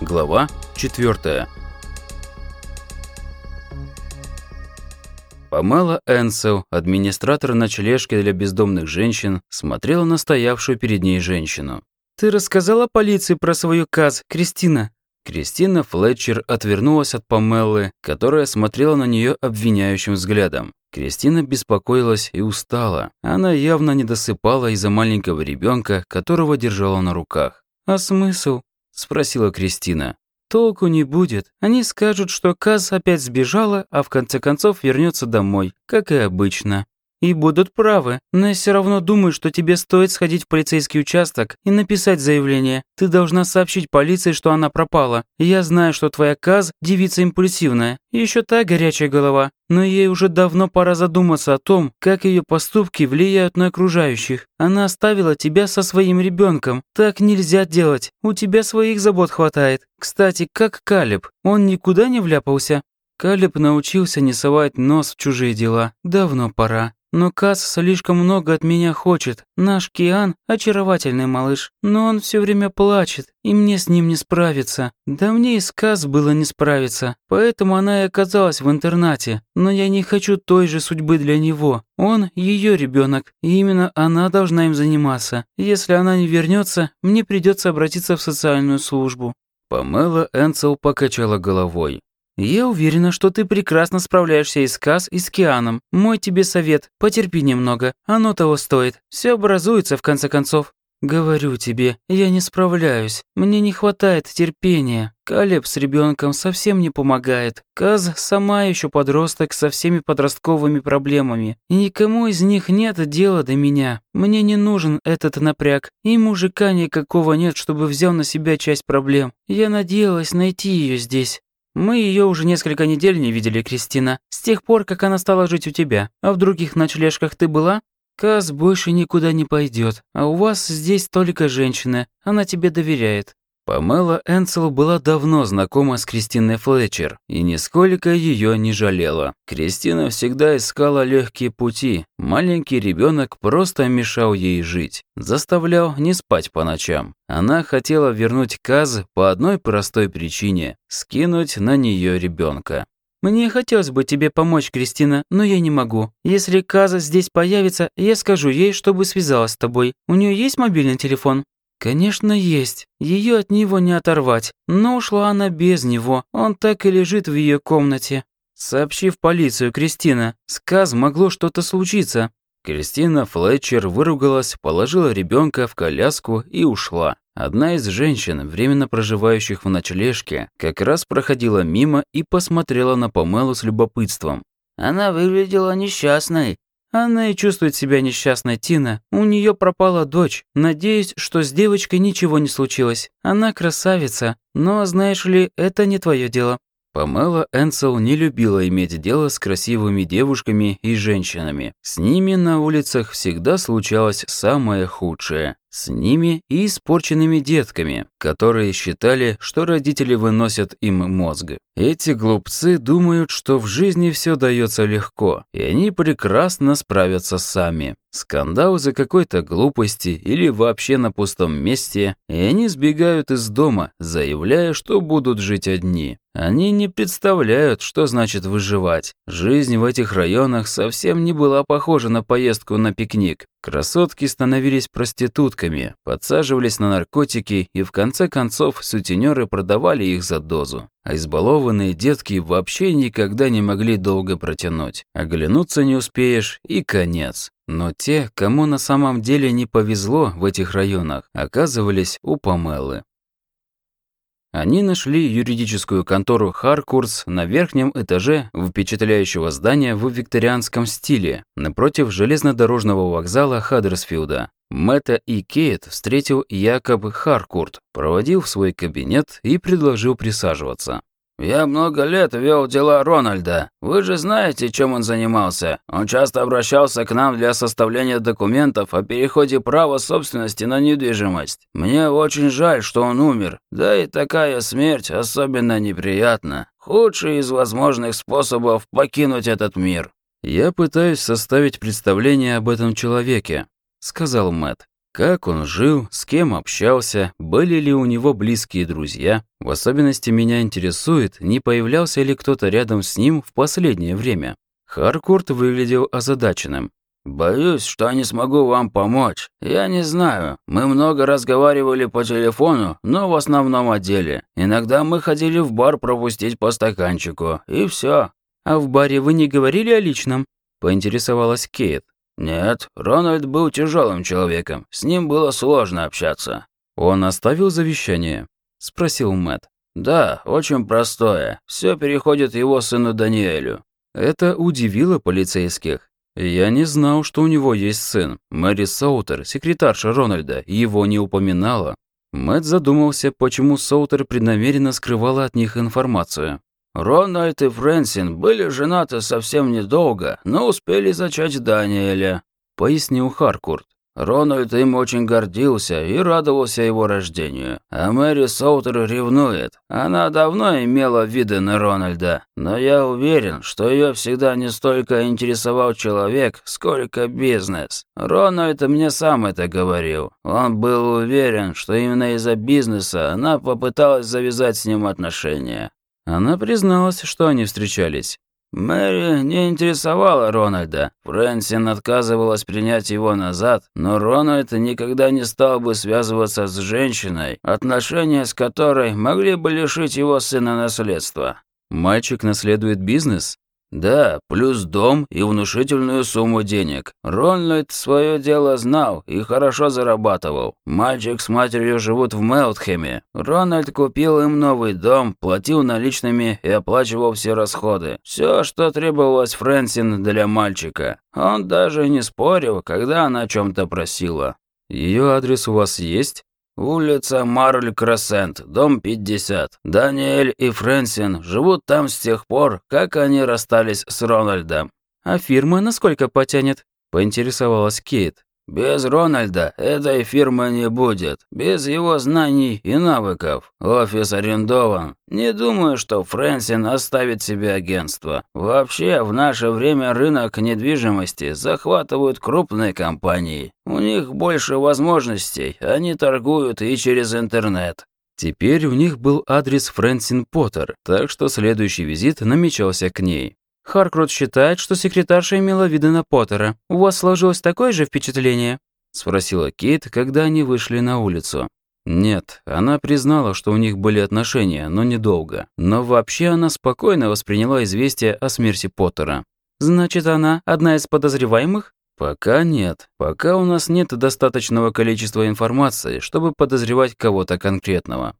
Глава 4. Памела Энсел, администратор ночлежки для бездомных женщин, смотрела на стоявшую перед ней женщину. «Ты рассказала полиции про свою каз, Кристина?» Кристина Флетчер отвернулась от Памелы, которая смотрела на нее обвиняющим взглядом. Кристина беспокоилась и устала. Она явно не досыпала из-за маленького ребенка, которого держала на руках. «А смысл?» – спросила Кристина. Толку не будет. Они скажут, что Каз опять сбежала, а в конце концов вернется домой, как и обычно. И будут правы, но я все равно думаю, что тебе стоит сходить в полицейский участок и написать заявление. Ты должна сообщить полиции, что она пропала. Я знаю, что твоя Каз – девица импульсивная, еще та горячая голова. Но ей уже давно пора задуматься о том, как ее поступки влияют на окружающих. Она оставила тебя со своим ребенком. Так нельзя делать. У тебя своих забот хватает. Кстати, как Калиб, он никуда не вляпался? Калиб научился не совать нос в чужие дела. Давно пора. Но Кас слишком много от меня хочет. Наш Киан – очаровательный малыш, но он все время плачет, и мне с ним не справиться. Да мне и с Кас было не справиться, поэтому она и оказалась в интернате. Но я не хочу той же судьбы для него. Он – ее ребенок, и именно она должна им заниматься. Если она не вернется, мне придется обратиться в социальную службу». Памела Энсел покачала головой. «Я уверена, что ты прекрасно справляешься и с Каз, и с Кианом. Мой тебе совет, потерпи немного, оно того стоит. Все образуется в конце концов». «Говорю тебе, я не справляюсь. Мне не хватает терпения. Калеб с ребенком совсем не помогает. Каз сама еще подросток со всеми подростковыми проблемами. И никому из них нет дела до меня. Мне не нужен этот напряг. И мужика никакого нет, чтобы взял на себя часть проблем. Я надеялась найти ее здесь. Мы ее уже несколько недель не видели, Кристина, с тех пор, как она стала жить у тебя. А в других ночлежках ты была? Каз больше никуда не пойдет, а у вас здесь только женщина, она тебе доверяет. Памела Энсел была давно знакома с Кристиной Флетчер и нисколько ее не жалела. Кристина всегда искала легкие пути. Маленький ребенок просто мешал ей жить, заставлял не спать по ночам. Она хотела вернуть Каз по одной простой причине – скинуть на нее ребенка. «Мне хотелось бы тебе помочь, Кристина, но я не могу. Если Каза здесь появится, я скажу ей, чтобы связалась с тобой. У нее есть мобильный телефон?» «Конечно, есть. Ее от него не оторвать. Но ушла она без него. Он так и лежит в ее комнате. Сообщи в полицию, Кристина. С Каз могло что-то случиться». Кристина Флетчер выругалась, положила ребенка в коляску и ушла. Одна из женщин, временно проживающих в ночлежке, как раз проходила мимо и посмотрела на Памелу с любопытством. «Она выглядела несчастной», она и чувствует себя несчастной, Тина. У нее пропала дочь. Надеюсь, что с девочкой ничего не случилось. Она красавица. Но, знаешь ли, это не твое дело. Памела Энсел не любила иметь дело с красивыми девушками и женщинами. С ними на улицах всегда случалось самое худшее. С ними и испорченными детками, которые считали, что родители выносят им мозг. Эти глупцы думают, что в жизни все дается легко, и они прекрасно справятся сами. Скандал за какой-то глупости или вообще на пустом месте, и они сбегают из дома, заявляя, что будут жить одни. Они не представляют, что значит выживать. Жизнь в этих районах совсем не была похожа на поездку на пикник. Красотки становились проститутками, подсаживались на наркотики и в конце концов сутенеры продавали их за дозу. А избалованные детки вообще никогда не могли долго протянуть. Оглянуться не успеешь и конец. Но те, кому на самом деле не повезло в этих районах, оказывались у Памелы. Они нашли юридическую контору Харкурс на верхнем этаже впечатляющего здания в викторианском стиле, напротив железнодорожного вокзала Хаддерсфилда. Мэтта и Кейт встретил Якоб Харкурт, проводил в свой кабинет и предложил присаживаться. «Я много лет вел дела Рональда. Вы же знаете, чем он занимался. Он часто обращался к нам для составления документов о переходе права собственности на недвижимость. Мне очень жаль, что он умер. Да и такая смерть особенно неприятна. Худший из возможных способов покинуть этот мир». «Я пытаюсь составить представление об этом человеке», — сказал Мэтт. Как он жил, с кем общался, были ли у него близкие друзья. В особенности меня интересует, не появлялся ли кто-то рядом с ним в последнее время. Харкурт выглядел озадаченным. «Боюсь, что не смогу вам помочь. Я не знаю. Мы много разговаривали по телефону, но в основном о деле. Иногда мы ходили в бар пропустить по стаканчику, и все. «А в баре вы не говорили о личном?» – поинтересовалась Кейт. «Нет, Рональд был тяжелым человеком. С ним было сложно общаться». «Он оставил завещание?» – спросил Мэтт. «Да, очень простое. Все переходит его сыну Даниэлю». Это удивило полицейских. Я не знал, что у него есть сын. Мэри Соутер, секретарша Рональда, его не упоминала. Мэтт задумался, почему Соутер преднамеренно скрывала от них информацию. Рональд и Фрэнсин были женаты совсем недолго, но успели зачать Даниэля», — пояснил Харкурт. Рональд им очень гордился и радовался его рождению. А Мэри Соутер ревнует. Она давно имела виды на Рональда, но я уверен, что ее всегда не столько интересовал человек, сколько бизнес. Рональд мне сам это говорил. Он был уверен, что именно из-за бизнеса она попыталась завязать с ним отношения. Она призналась, что они встречались. Мэри не интересовала Рональда. Фрэнсин отказывалась принять его назад, но Рональд никогда не стал бы связываться с женщиной, отношения с которой могли бы лишить его сына наследства. «Мальчик наследует бизнес?» Да, плюс дом и внушительную сумму денег. Рональд свое дело знал и хорошо зарабатывал. Мальчик с матерью живут в Мелтхеме. Рональд купил им новый дом, платил наличными и оплачивал все расходы. Все, что требовалось Фрэнсин для мальчика. Он даже не спорил, когда она о чем-то просила. Ее адрес у вас есть? Улица Марль-Кроссент, дом 50. Даниэль и Фрэнсин живут там с тех пор, как они расстались с Рональдом. А фирма насколько потянет? Поинтересовалась Кейт. Без Рональда этой фирмы не будет, без его знаний и навыков. Офис арендован. Не думаю, что Фрэнсин оставит себе агентство. Вообще, в наше время рынок недвижимости захватывают крупные компании. У них больше возможностей, они торгуют и через интернет. Теперь у них был адрес Фрэнсин Поттер, так что следующий визит намечался к ней. Харкрот считает, что секретарша имела виды на Поттера. У вас сложилось такое же впечатление?» – спросила Кейт, когда они вышли на улицу. Нет, она признала, что у них были отношения, но недолго. Но вообще она спокойно восприняла известие о смерти Поттера. «Значит, она одна из подозреваемых?» «Пока нет. Пока у нас нет достаточного количества информации, чтобы подозревать кого-то конкретного.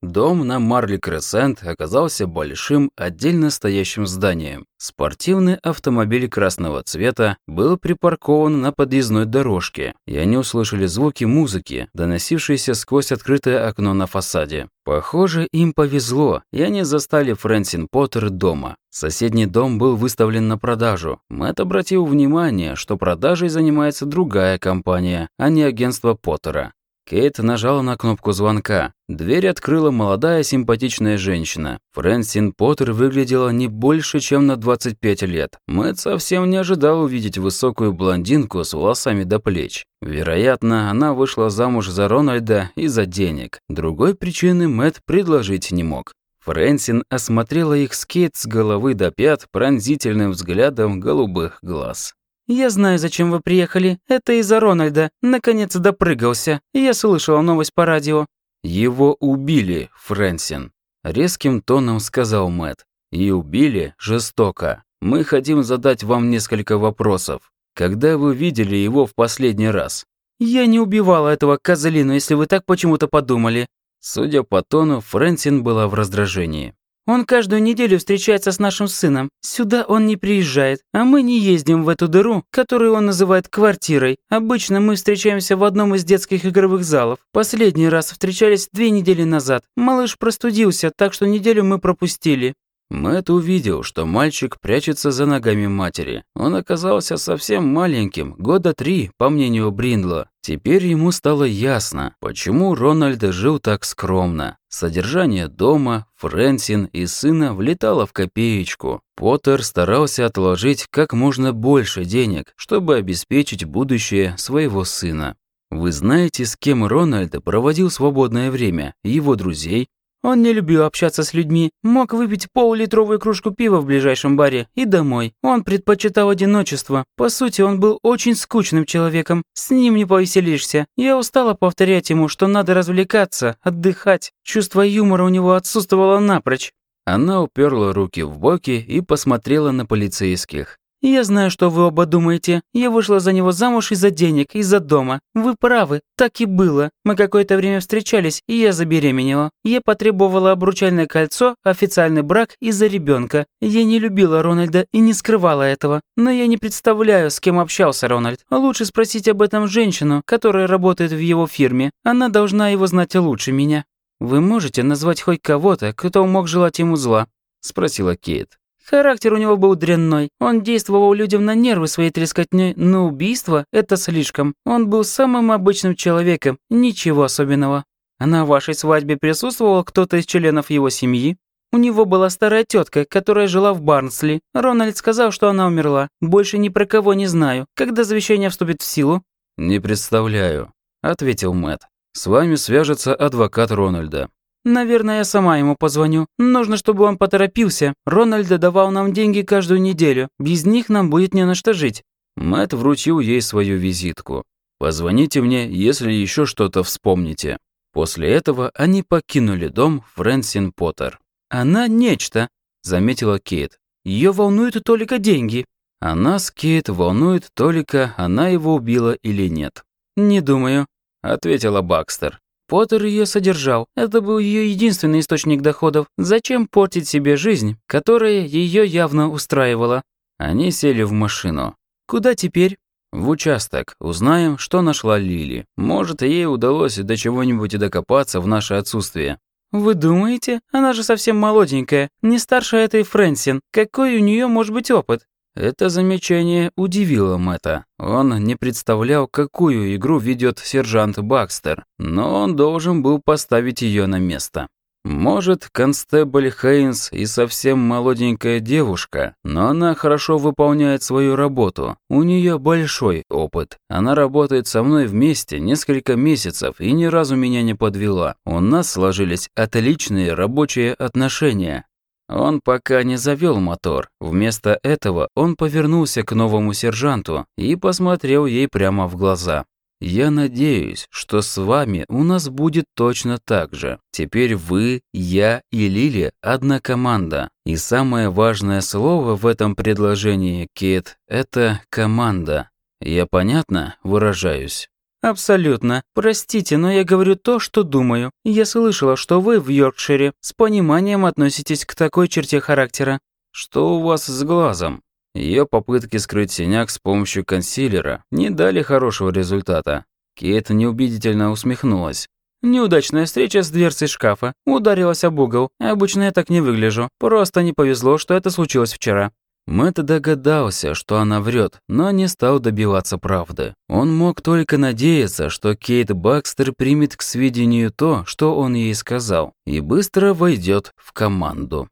Дом на Марли Кресент оказался большим, отдельно стоящим зданием. Спортивный автомобиль красного цвета был припаркован на подъездной дорожке, и они услышали звуки музыки, доносившиеся сквозь открытое окно на фасаде. Похоже, им повезло, и они застали Фрэнсин Поттер дома. Соседний дом был выставлен на продажу. Мэтт обратил внимание, что продажей занимается другая компания, а не агентство Поттера. Кейт нажала на кнопку звонка. Дверь открыла молодая симпатичная женщина. Фрэнсин Поттер выглядела не больше, чем на 25 лет. Мэтт совсем не ожидал увидеть высокую блондинку с волосами до плеч. Вероятно, она вышла замуж за Рональда из-за денег. Другой причины Мэтт предложить не мог. Фрэнсин осмотрела их с Кейт с головы до пят пронзительным взглядом голубых глаз. «Я знаю, зачем вы приехали. Это из-за Рональда. Наконец допрыгался. Я слышала новость по радио». «Его убили, Фрэнсин», — резким тоном сказал Мэт. «И убили жестоко. Мы хотим задать вам несколько вопросов. Когда вы видели его в последний раз?» «Я не убивала этого козлину, если вы так почему-то подумали». Судя по тону, Фрэнсин была в раздражении. Он каждую неделю встречается с нашим сыном. Сюда он не приезжает, а мы не ездим в эту дыру, которую он называет квартирой. Обычно мы встречаемся в одном из детских игровых залов. Последний раз встречались две недели назад. Малыш простудился, так что неделю мы пропустили». Мэтт увидел, что мальчик прячется за ногами матери. Он оказался совсем маленьким, года три, по мнению Бриндла. Теперь ему стало ясно, почему Рональд жил так скромно. Содержание дома, Фрэнсин и сына влетало в копеечку. Поттер старался отложить как можно больше денег, чтобы обеспечить будущее своего сына. Вы знаете, с кем Рональд проводил свободное время? Его друзей? Он не любил общаться с людьми, мог выпить пол-литровую кружку пива в ближайшем баре и домой. Он предпочитал одиночество. По сути, он был очень скучным человеком. С ним не повеселишься. Я устала повторять ему, что надо развлекаться, отдыхать. Чувство юмора у него отсутствовало напрочь. Она уперла руки в боки и посмотрела на полицейских. «Я знаю, что вы оба думаете. Я вышла за него замуж из-за денег, из-за дома. Вы правы, так и было. Мы какое-то время встречались, и я забеременела. Я потребовала обручальное кольцо, официальный брак из-за ребенка. Я не любила Рональда и не скрывала этого. Но я не представляю, с кем общался Рональд. Лучше спросить об этом женщину, которая работает в его фирме. Она должна его знать лучше меня». «Вы можете назвать хоть кого-то, кто мог желать ему зла?» – спросила Кейт. Характер у него был дрянной. Он действовал людям на нервы своей трескотней, но убийство – это слишком. Он был самым обычным человеком, ничего особенного. На вашей свадьбе присутствовал кто-то из членов его семьи? У него была старая тетка, которая жила в Барнсли. Рональд сказал, что она умерла. Больше ни про кого не знаю. Когда завещание вступит в силу? Не представляю, ответил Мэт. С вами свяжется адвокат Рональда. Наверное, я сама ему позвоню. Нужно, чтобы он поторопился. Рональд давал нам деньги каждую неделю. Без них нам будет не на что жить». Мэтт вручил ей свою визитку. «Позвоните мне, если еще что-то вспомните». После этого они покинули дом Фрэнсин Поттер. «Она нечто», — заметила Кейт. Ее волнуют только деньги». «Она с Кейт волнует только, она его убила или нет». «Не думаю», — ответила Бакстер. Поттер ее содержал. Это был ее единственный источник доходов. Зачем портить себе жизнь, которая ее явно устраивала? Они сели в машину. Куда теперь? В участок. Узнаем, что нашла Лили. Может, ей удалось до чего-нибудь докопаться в наше отсутствие. Вы думаете? Она же совсем молоденькая, не старше этой Фрэнсин. Какой у нее может быть опыт? Это замечание удивило Мэтта. Он не представлял, какую игру ведет сержант Бакстер, но он должен был поставить ее на место. Может, констебль Хейнс и совсем молоденькая девушка, но она хорошо выполняет свою работу. У нее большой опыт. Она работает со мной вместе несколько месяцев и ни разу меня не подвела. У нас сложились отличные рабочие отношения. Он пока не завел мотор. Вместо этого он повернулся к новому сержанту и посмотрел ей прямо в глаза. «Я надеюсь, что с вами у нас будет точно так же. Теперь вы, я и Лили – одна команда. И самое важное слово в этом предложении, Кит, это «команда». Я понятно выражаюсь?» «Абсолютно. Простите, но я говорю то, что думаю. Я слышала, что вы в Йоркшире с пониманием относитесь к такой черте характера». «Что у вас с глазом?» Ее попытки скрыть синяк с помощью консилера не дали хорошего результата. Кейт неубедительно усмехнулась. «Неудачная встреча с дверцей шкафа. Ударилась об угол. Обычно я так не выгляжу. Просто не повезло, что это случилось вчера». Мэтт догадался, что она врет, но не стал добиваться правды. Он мог только надеяться, что Кейт Бакстер примет к сведению то, что он ей сказал, и быстро войдет в команду.